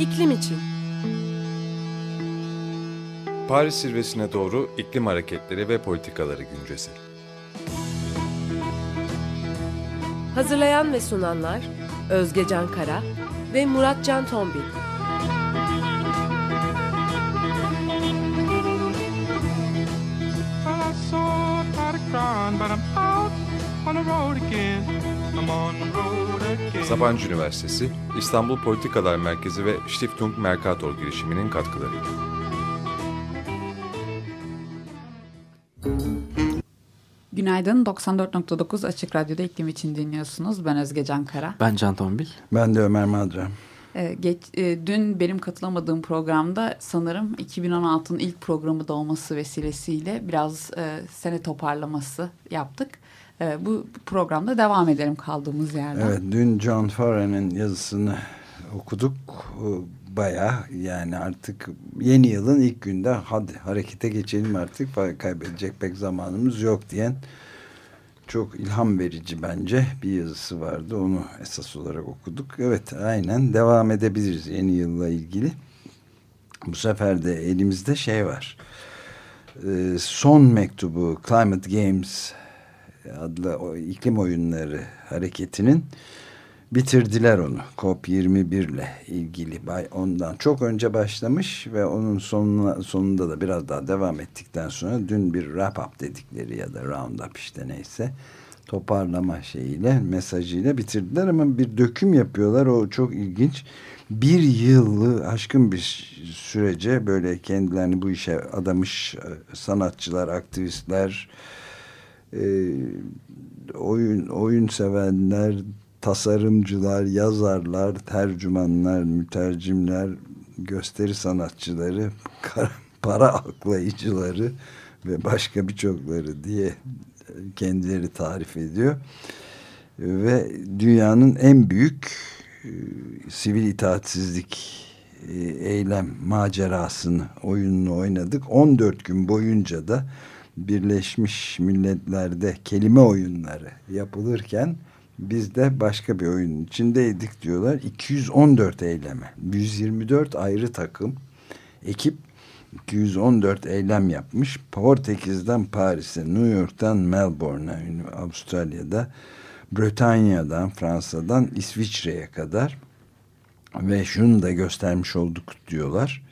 İklim için. Paris zirvesine doğru iklim hareketleri ve politikaları güncesi. Hazırlayan ve sunanlar Özge Can Kara ve Murat Can Tombil. But I'm out on the road again. Sabancı Üniversitesi, İstanbul Politikalar Merkezi ve Stiftung Mercator girişiminin katkılarıyla. Günaydın. 94.9 Açık Radyo'da iklim için dinliyorsunuz. Ben Özge Can Kara. Ben Can Tombil. Ben de Ömer Madra. Ee, geç, e, dün benim katılamadığım programda sanırım 2016'nın ilk programı da olması vesilesiyle biraz e, sene toparlaması yaptık. E, bu programda devam edelim kaldığımız yerden. Evet dün John Farren'in yazısını okuduk. Baya yani artık yeni yılın ilk günde hadi harekete geçelim artık kaybedecek pek zamanımız yok diyen çok ilham verici bence bir yazısı vardı. Onu esas olarak okuduk. Evet aynen devam edebiliriz yeni yılla ilgili. Bu sefer de elimizde şey var. Ee, son mektubu Climate Games adlı o iklim oyunları hareketinin bitirdiler onu. COP21 ile ilgili ondan çok önce başlamış ve onun sonuna, sonunda da biraz daha devam ettikten sonra dün bir wrap up dedikleri ya da round up işte neyse toparlama şeyiyle mesajıyla bitirdiler ama bir döküm yapıyorlar o çok ilginç bir yılı aşkın bir sürece böyle kendilerini bu işe adamış e, sanatçılar aktivistler e, oyun oyun sevenler tasarımcılar, yazarlar, tercümanlar, mütercimler, gösteri sanatçıları, para aklayıcıları ve başka birçokları diye kendileri tarif ediyor. Ve dünyanın en büyük e, sivil itaatsizlik e, eylem macerasını, oyununu oynadık. 14 gün boyunca da Birleşmiş Milletler'de kelime oyunları yapılırken biz de başka bir oyunun içindeydik diyorlar. 214 eyleme. 124 ayrı takım. Ekip 214 eylem yapmış. Portekiz'den Paris'e, New York'tan Melbourne'a, Avustralya'da, Britanya'dan, Fransa'dan İsviçre'ye kadar ve şunu da göstermiş olduk diyorlar.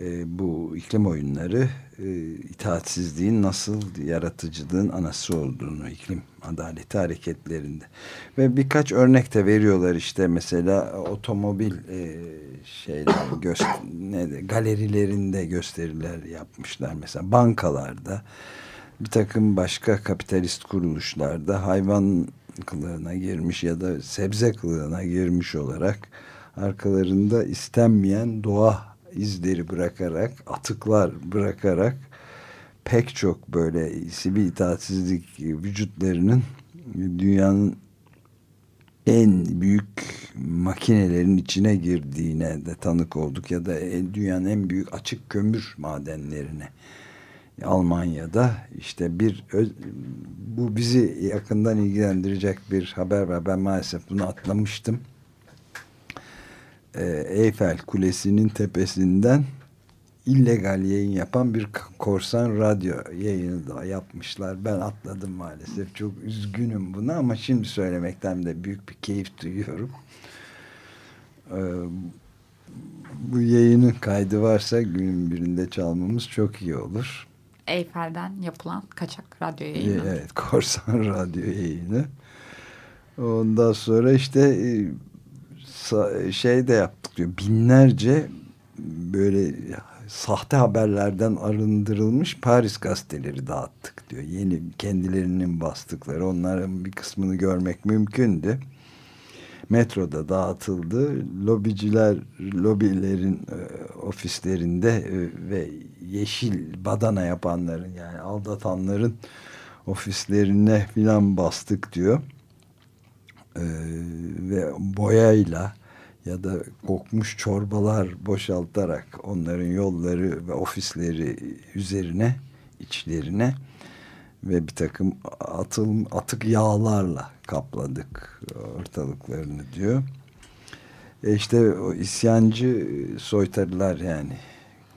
E, bu iklim oyunları e, itaatsizliğin nasıl yaratıcılığın anası olduğunu iklim adaleti hareketlerinde. Ve birkaç örnek de veriyorlar işte mesela otomobil e, şeyler galerilerinde gösteriler yapmışlar. Mesela bankalarda bir takım başka kapitalist kuruluşlarda hayvan kılığına girmiş ya da sebze kılığına girmiş olarak arkalarında istenmeyen doğa izleri bırakarak, atıklar bırakarak pek çok böyle sivil itaatsizlik vücutlarının dünyanın en büyük makinelerin içine girdiğine de tanık olduk ya da dünyanın en büyük açık kömür madenlerine Almanya'da işte bir bu bizi yakından ilgilendirecek bir haber var. Ben maalesef bunu atlamıştım e, Eyfel Kulesi'nin tepesinden illegal yayın yapan bir korsan radyo yayını da yapmışlar. Ben atladım maalesef. Çok üzgünüm buna ama şimdi söylemekten de büyük bir keyif duyuyorum. Ee, bu yayının kaydı varsa günün birinde çalmamız çok iyi olur. Eyfel'den yapılan kaçak radyo yayını. Evet, korsan radyo yayını. Ondan sonra işte e, şey de yaptık diyor. Binlerce böyle sahte haberlerden arındırılmış Paris gazeteleri dağıttık diyor. Yeni kendilerinin bastıkları onların bir kısmını görmek mümkündü. Metroda dağıtıldı. Lobiciler, lobilerin e, ofislerinde e, ve yeşil badana yapanların yani aldatanların ofislerine filan bastık diyor. E, ve boyayla ya da kokmuş çorbalar boşaltarak onların yolları ve ofisleri üzerine içlerine ve bir takım atıl, atık yağlarla kapladık ortalıklarını diyor. E işte o isyancı soytarılar yani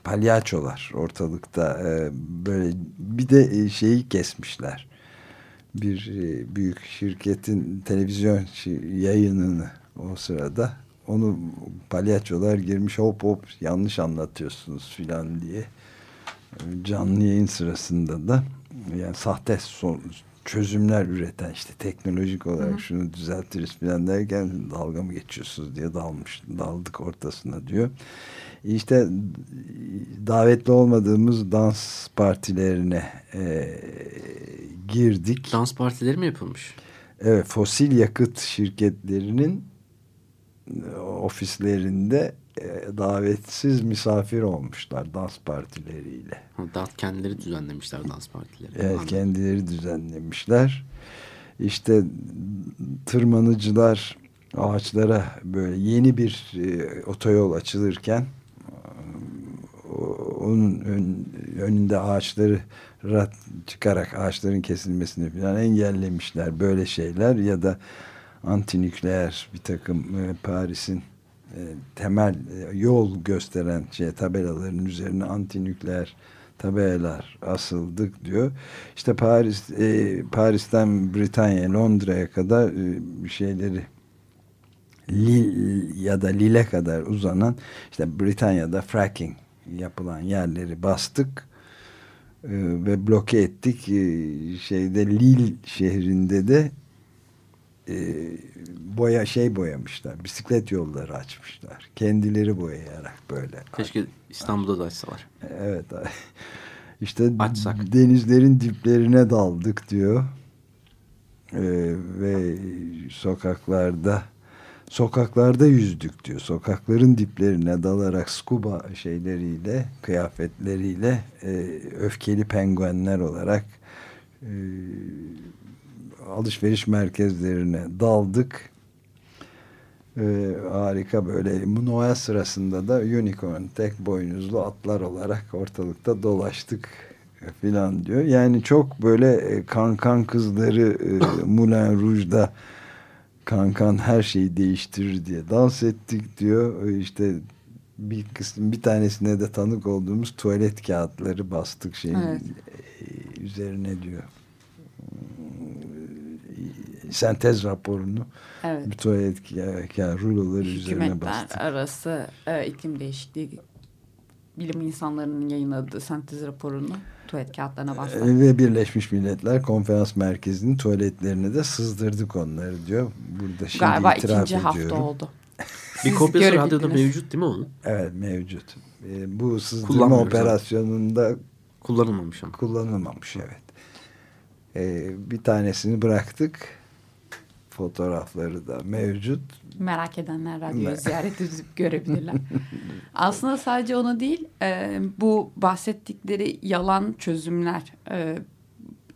palyaçolar ortalıkta e, böyle bir de e, şeyi kesmişler. Bir e, büyük şirketin televizyon yayınını o sırada onu palyaçolar girmiş hop hop yanlış anlatıyorsunuz filan diye canlı yayın sırasında da yani sahte son, çözümler üreten işte teknolojik olarak şunu düzeltiriz falan derken dalga mı geçiyorsunuz diye dalmış daldık ortasına diyor. İşte davetli olmadığımız dans partilerine e, girdik. Dans partileri mi yapılmış? Evet fosil yakıt şirketlerinin e, ofislerinde e, davetsiz misafir olmuşlar dans partileriyle. Ha, Daha kendileri düzenlemişler dans partileri. Evet, Anladım. kendileri düzenlemişler. İşte tırmanıcılar ağaçlara böyle yeni bir e, otoyol açılırken o- onun ön- önünde ağaçları rat çıkarak ağaçların kesilmesini falan engellemişler böyle şeyler ya da antinükleer bir takım e, Paris'in e, temel e, yol gösteren şey tabelaların üzerine antinükleer tabelalar asıldık diyor. İşte Paris e, Paris'ten Britanya Londra'ya kadar e, şeyleri Lille ya da Lille kadar uzanan işte Britanya'da fracking yapılan yerleri bastık e, ve bloke ettik. E, şeyde Lille şehrinde de e, boya şey boyamışlar. Bisiklet yolları açmışlar. Kendileri boyayarak böyle. Keşke İstanbul'da da açsalar. Evet. İşte Açsak. denizlerin diplerine daldık diyor. Ee, ve sokaklarda sokaklarda yüzdük diyor. Sokakların diplerine dalarak scuba şeyleriyle, kıyafetleriyle e, öfkeli penguenler olarak e, alışveriş merkezlerine daldık. Ee, harika böyle Noel sırasında da unicorn tek boynuzlu atlar olarak ortalıkta dolaştık filan diyor. Yani çok böyle e, kankan kızları e, Moulin Rouge'da kankan her şeyi değiştirir diye dans ettik diyor. E, işte bir kısım bir tanesine de tanık olduğumuz tuvalet kağıtları bastık şeyin Evet. e, üzerine diyor. Sentez raporunu Evet. ka- ka- ruloları üzerine Hükümetler bastık. arası e, iklim değişikliği bilim insanlarının yayınladığı sentez raporunu tuvalet kağıtlarına bastılar. E, Ve Birleşmiş Milletler Konferans Merkezi'nin tuvaletlerine de sızdırdık onları diyor. Burada şimdi Galiba itiraf ikinci hafta ediyorum. oldu. Bir kopyası radyoda mevcut değil mi onun? Evet mevcut. E, bu sızdırma operasyonunda Kullanılmamış ama. kullanılmamış evet. E, bir tanesini bıraktık. Fotoğrafları da mevcut. Merak edenler radyoyu ziyaret edip görebilirler. Aslında sadece onu değil, e, bu bahsettikleri yalan çözümler e,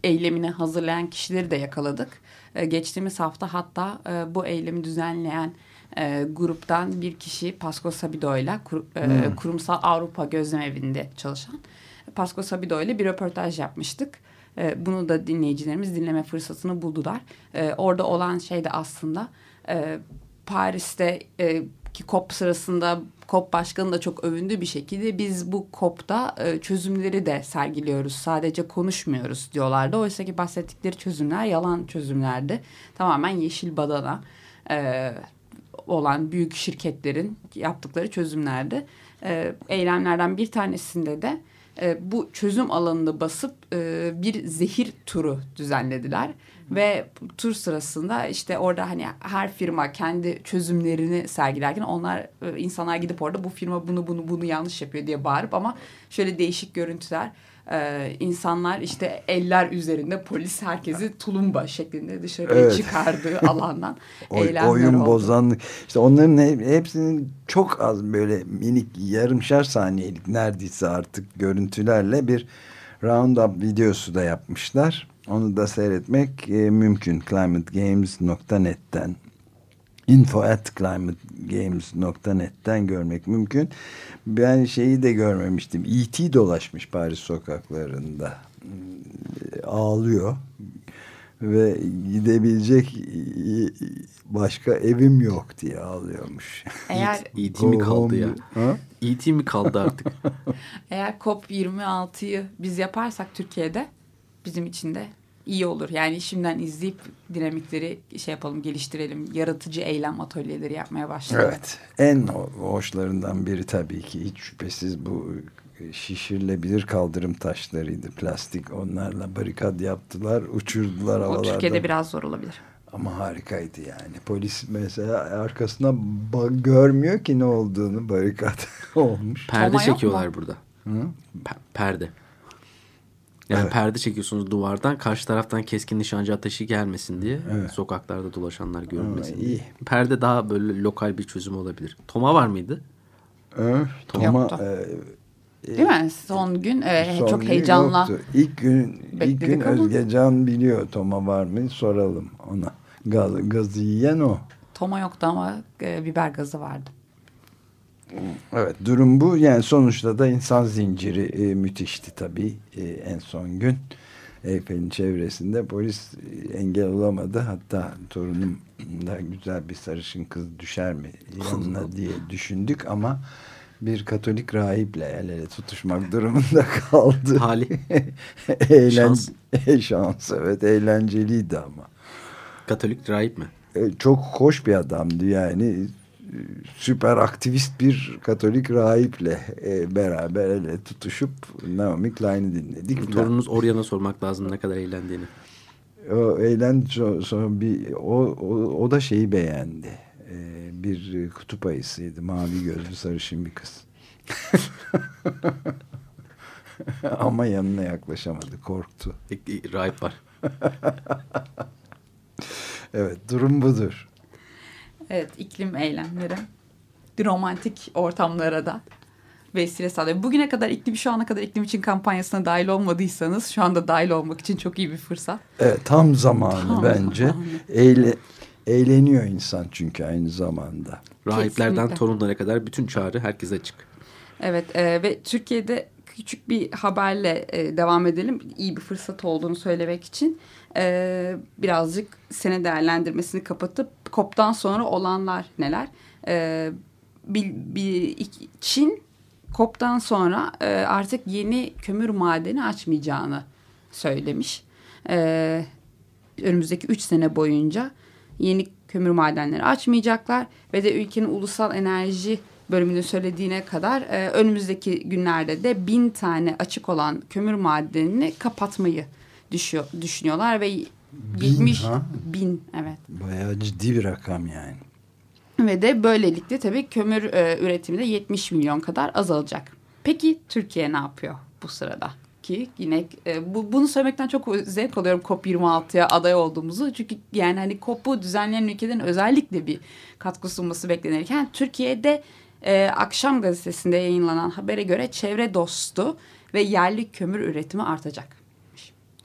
eylemini hazırlayan kişileri de yakaladık. E, geçtiğimiz hafta hatta e, bu eylemi düzenleyen e, gruptan bir kişi Pasko Sabido ile kur- e, kurumsal Avrupa Gözlem Evi'nde çalışan Pasko Sabido ile bir röportaj yapmıştık. E, bunu da dinleyicilerimiz dinleme fırsatını buldular. E, orada olan şey de aslında e, Paris'te e, ki COP sırasında COP başkanı da çok övündüğü bir şekilde biz bu COP'ta e, çözümleri de sergiliyoruz. Sadece konuşmuyoruz diyorlardı. Oysa ki bahsettikleri çözümler yalan çözümlerdi. Tamamen yeşil badana e, olan büyük şirketlerin yaptıkları çözümlerdi. E, eylemlerden bir tanesinde de e, bu çözüm alanını basıp e, bir zehir turu düzenlediler. Ve tur sırasında işte orada hani her firma kendi çözümlerini sergilerken onlar e, insanlar gidip orada bu firma bunu bunu bunu yanlış yapıyor diye bağırıp ama şöyle değişik görüntüler e, insanlar işte eller üzerinde polis herkesi tulumba şeklinde dışarıya Evet. çıkardığı alandan Oy- eylemler oyun oldu. bozanlık. İşte onların he- hepsinin çok az böyle minik yarımşar saniyelik neredeyse artık görüntülerle bir roundup videosu da yapmışlar. Onu da seyretmek e, mümkün. climategames.net'ten info at climategames.net'ten görmek mümkün. Ben şeyi de görmemiştim. E.T. dolaşmış Paris sokaklarında. E, Ağlıyor. ve gidebilecek başka evim yok diye ağlıyormuş. Eğer E.T. mi kaldı ya? E.T. mi kaldı artık? eğer COP26'yı biz yaparsak Türkiye'de bizim için de iyi olur. Yani şimdiden izleyip dinamikleri şey yapalım, geliştirelim. Yaratıcı eylem atölyeleri yapmaya başlayalım. Evet. En ho- hoşlarından biri tabii ki hiç şüphesiz bu şişirilebilir kaldırım taşlarıydı. Plastik onlarla barikat yaptılar. Uçurdular O havalarda. Türkiye'de biraz zor olabilir. Ama harikaydı yani. Polis mesela arkasına görmüyor ki ne olduğunu barikat olmuş. Perde Toma çekiyorlar burada. Hı? Pe- perde. Yani Evet. perde çekiyorsunuz duvardan karşı taraftan keskin nişancı ateşi gelmesin diye Evet. sokaklarda dolaşanlar görünmesin diye. iyi. Perde daha böyle lokal bir çözüm olabilir. Toma var mıydı? Ö, Toma, Yoktu. e, Değil mi? Son gün e, son çok gün heyecanla. yoktu. İlk gün, ilk Bekledik gün ama. Özgecan biliyor Toma var mı soralım ona. Gaz, gazı yiyen o. Toma yoktu ama e, biber gazı vardı. Evet durum bu. Yani sonuçta da insan zinciri e, müthişti tabii e, en son gün. Eyfel'in çevresinde polis e, engel olamadı. Hatta torunum da güzel bir sarışın kız düşer mi yanına diye düşündük ama bir Katolik rahiple el ele tutuşmak durumunda kaldı. Hali. Eğlen Şans. Şans evet eğlenceliydi ama. Katolik rahip mi? E, çok hoş bir adamdı yani süper aktivist bir Katolik rahiple e, beraber ele tutuşup Naomi Klein'i dinledik. Torununuz Oryan'a sormak lazım ne kadar eğlendiğini. O eğlen so- sonra bir o, o, o da şeyi beğendi. E, bir kutup ayısıydı. Mavi gözlü sarışın bir kız. Ama yanına yaklaşamadı. Korktu. E, e, Rahip var. Evet durum budur. Evet iklim eylemleri. Romantik ortamlara da vesile sağlıyor. Bugüne kadar iklim şu ana kadar iklim için kampanyasına dahil olmadıysanız şu anda dahil olmak için çok iyi bir fırsat. Evet tam zamanı Tam bence. zamanı. Eğle, eğleniyor insan çünkü aynı zamanda. Rahiplerden Kesinlikle. torunlara kadar bütün çağrı herkese açık. Evet e, ve Türkiye'de küçük bir haberle e, devam edelim. İyi bir fırsat olduğunu söylemek için. E, birazcık sene değerlendirmesini kapatıp COP'tan sonra olanlar neler? E, bir, bir, iki- Çin COP'tan sonra e, artık yeni kömür madeni açmayacağını söylemiş. E, önümüzdeki 3 sene boyunca yeni kömür madenleri açmayacaklar ve de ülkenin ulusal enerji bölümünün söylediğine kadar e, önümüzdeki günlerde de bin tane açık olan kömür madenini kapatmayı düşüyor, düşünüyorlar ve 70 ha? bin evet Bayağı ciddi bir rakam yani. ve de böylelikle tabii kömür e, üretimi de 70 milyon kadar azalacak. Peki Türkiye ne yapıyor bu sırada? Ki yine e, bu, bunu söylemekten çok zevk alıyorum COP26'ya aday olduğumuzu. Çünkü yani hani COP'u düzenleyen ülkelerin özellikle bir katkı sunması beklenirken Türkiye'de e, Akşam gazetesinde yayınlanan habere göre çevre dostu ve yerli kömür üretimi artacak.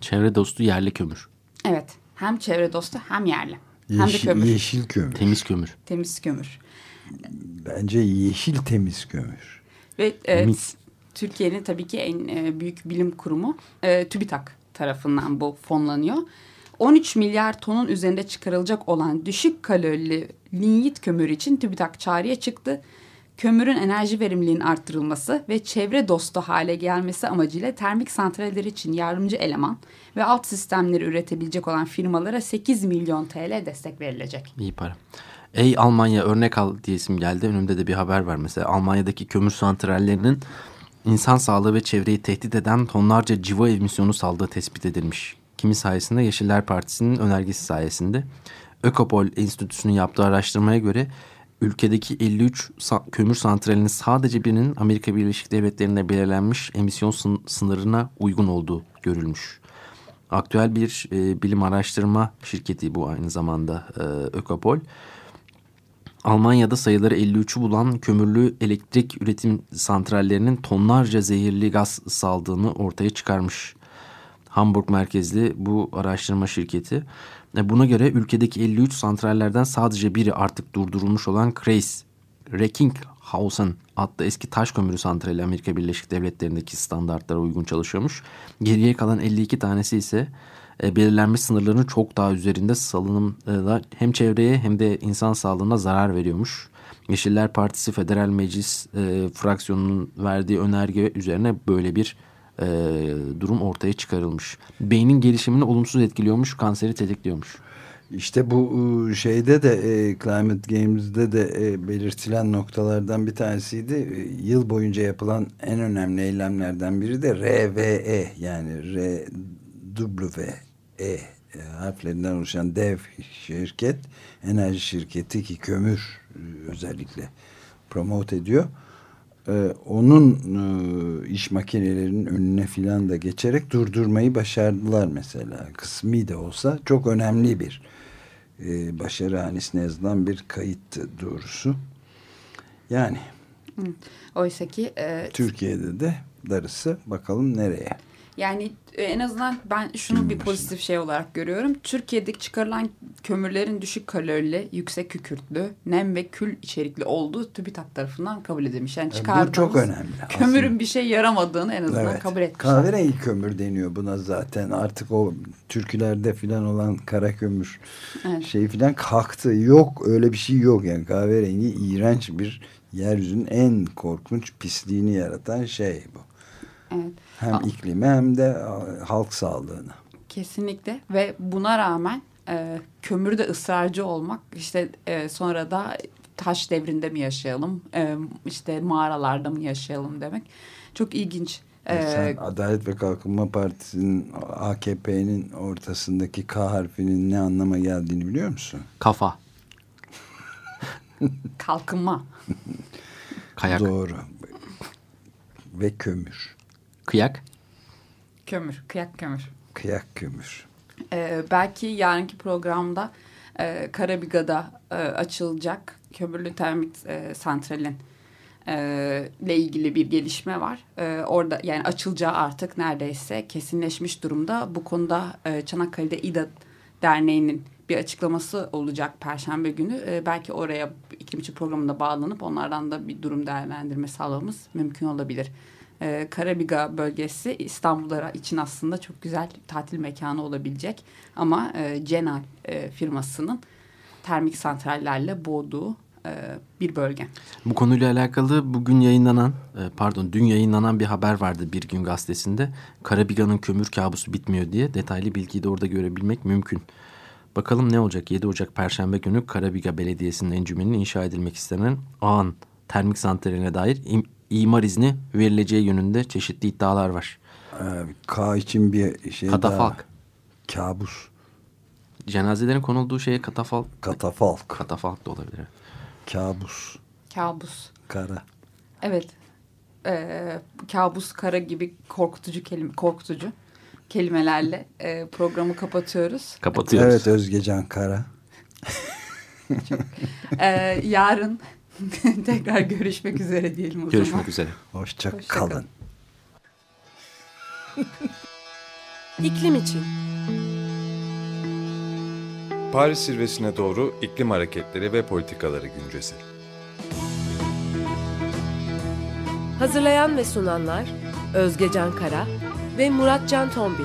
Çevre dostu yerli kömür. Evet hem çevre dostu hem yerli. hem de Yeşil, kömür. yeşil kömür. Temiz kömür. Temiz kömür. Bence yeşil temiz kömür. Ve e. Türkiye'nin tabii ki en e, büyük bilim kurumu e, TÜBİTAK tarafından bu fonlanıyor. 13 milyar tonun üzerinde çıkarılacak olan düşük kalorili linyit kömür için TÜBİTAK çağrıya çıktı. Kömürün enerji verimliliğinin arttırılması ve çevre dostu hale gelmesi amacıyla termik santraller için yardımcı eleman ve alt sistemleri üretebilecek olan firmalara 8 milyon TL destek verilecek. İyi para. Ey Almanya örnek al diyesim geldi. Önümde de bir haber var mesela. Almanya'daki kömür santrallerinin insan sağlığı ve çevreyi tehdit eden tonlarca civa emisyonu saldığı tespit edilmiş. Kimi sayesinde Yeşiller Partisi'nin önergesi sayesinde. Ökopol Enstitüsü'nün yaptığı araştırmaya göre ülkedeki 53 sa- kömür santralinin sadece birinin Amerika Birleşik Devletleri'nde belirlenmiş emisyon sın- sınırına uygun olduğu görülmüş. Aktüel bir e, bilim araştırma şirketi bu aynı zamanda e, Ökopol. Almanya'da sayıları 53'ü bulan kömürlü elektrik üretim santrallerinin tonlarca zehirli gaz saldığını ortaya çıkarmış. Hamburg merkezli bu araştırma şirketi. E, Buna göre ülkedeki 53 santrallerden sadece biri artık durdurulmuş olan Kreis Recklinghausen adlı eski taş kömürü santrali Amerika Birleşik Devletleri'ndeki standartlara uygun çalışıyormuş. Geriye kalan 52 tanesi ise e, belirlenmiş sınırların çok daha üzerinde salınımlar hem çevreye hem de insan sağlığına zarar veriyormuş. Yeşiller Partisi Federal Meclis e, fraksiyonunun verdiği önerge üzerine böyle bir e, durum ortaya çıkarılmış. Beynin gelişimini olumsuz etkiliyormuş, kanseri tetikliyormuş. İşte bu e, şeyde de e, Climate Games'de de e, belirtilen noktalardan bir tanesiydi. E, yıl boyunca yapılan en önemli eylemlerden biri de RVE yani R W E harflerinden oluşan dev şirket, enerji şirketi ki kömür e, özellikle promote ediyor. E, onun e, iş makinelerinin önüne filan da geçerek durdurmayı başardılar mesela. Kısmi de olsa çok önemli bir e, başarı hanesine yazılan bir kayıt doğrusu. Yani Oysa ki e, Türkiye'de de darısı bakalım nereye. Yani e, en azından ben şunu bir pozitif şey olarak görüyorum. Türkiye'deki çıkarılan kömürlerin düşük kalorili, yüksek kükürtlü, nem ve kül içerikli olduğu TÜBİTAK tarafından kabul edilmiş. Yani E, bu çıkardığımız çok önemli kömürün aslında. bir şey yaramadığını en azından Evet. kabul etmişler. Kahverengi kömür deniyor buna zaten. Artık o türkülerde filan olan kara kömür Evet. şey filan kalktı. Yok öyle bir şey yok yani kahverengi iğrenç bir yeryüzünün en korkunç pisliğini yaratan şey bu. Evet. Hem Aa. iklime hem de a, halk sağlığına. Kesinlikle ve buna rağmen e, kömürde ısrarcı olmak işte e, sonra da taş devrinde mi yaşayalım e, işte mağaralarda mı yaşayalım demek çok ilginç. E, Sen Adalet ve Kalkınma Partisi'nin AKP'nin ortasındaki K harfinin ne anlama geldiğini biliyor musun? Kafa, kalkınma. kayak, Doğru. Ve kömür. Kıyak, Kömür, kıyak kömür. Kıyak kömür. Ee, belki yarınki programda e, Karabiga'da e, açılacak kömürlü termit e, santralin e, ile ilgili bir gelişme var. E, orada yani açılacağı artık neredeyse kesinleşmiş durumda. Bu konuda e, Çanakkale'de İDA Derneği'nin bir açıklaması olacak Perşembe günü. E, belki oraya iklimci programında bağlanıp onlardan da bir durum değerlendirme sağlamamız mümkün olabilir. E, Karabiga bölgesi İstanbul'da için aslında çok güzel tatil mekanı olabilecek. Ama e, Cenal e, firmasının termik santrallerle boğduğu e, bir bölge. Bu konuyla alakalı bugün yayınlanan, e, pardon dün yayınlanan bir haber vardı Bir Gün Gazetesi'nde. Karabiga'nın kömür kabusu bitmiyor diye detaylı bilgiyi de orada görebilmek mümkün. Bakalım ne olacak? 7 Ocak Perşembe günü Karabiga Belediyesi'nin encümeninin inşa edilmek istenen Ağan termik santraline dair imar izni verileceği yönünde çeşitli iddialar var. Ee, K için bir şey Katafalk. daha. Kabus. Cenazelerin konulduğu şeye katafalk, Katafalk. katafalk da olabilir. Kabus. Kabus. Kara. Evet. E, kabus, kara gibi korkutucu kelime, korkutucu kelimelerle e, programı kapatıyoruz. Kapatıyoruz. Evet Özgecan Kara. E, yarın tekrar görüşmek üzere diyelim o zaman. Görüşmek üzere. Hoşça, Hoşça kalın. kalın. İklim için. Paris zirvesine doğru iklim hareketleri ve politikaları güncesi. Hazırlayan ve sunanlar Özge Can Kara ve Murat Can Tombil.